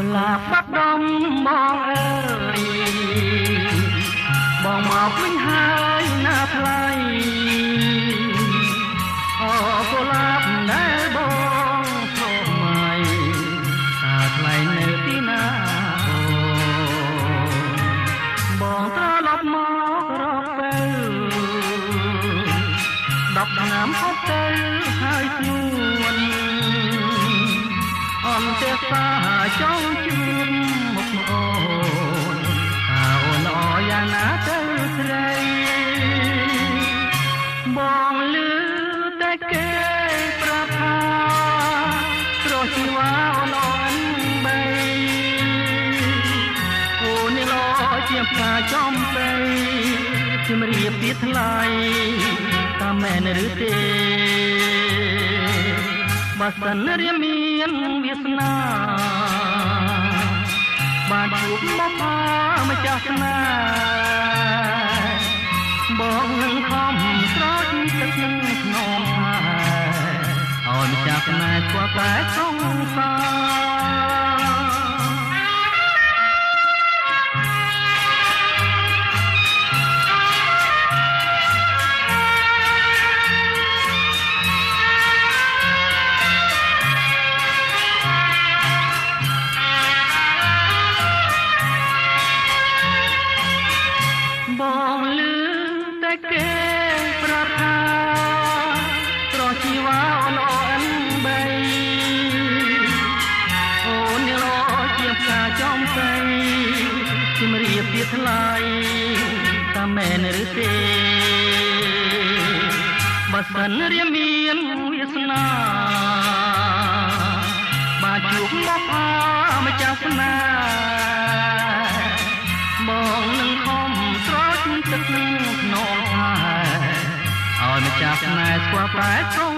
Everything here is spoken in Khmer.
ុលាបបាត់ដំបងអើយបងមកវិញហើយណាថ្លៃអូកុលាបដែលបងស្រមៃតាថ្លៃនៅទីណាបងត្រឡប់មករកពេល10ឆ្នាំអត់ទៅហើយខ្លួន អន្តេសាចង់ជួបមុខអូនថាអូនអយ៉ាងណាទៅស្រីបងលឺតែគេប្រាប់ថាត្រជីវ៉ាអូនអនបីអូននេះលោជាផ្កាចំទៅជំរាបពីថ្លៃតាមមែនឬទេ បើសិនរៀមានវាសនា បានជួបមកផាម្ចាស់ស្នេហ៍បងនឹងខំស្រោចទឹកនឹងក្នុងផែឲ្យម្ចាស់ស្នេហ៍ស្គាល់តែសងសា បងលឺតែគេប្រាប់ថាត្រជីវ៉ាអូនអូនបីអូននេះលោជាផ្កាចំស្រីជំរាបពីថ្លៃតាមមែនឬទេបើសិនរៀមានវាសនាបាទជួបមកផាម្ចាស់ស្នេ ផែឲ្យម្ចា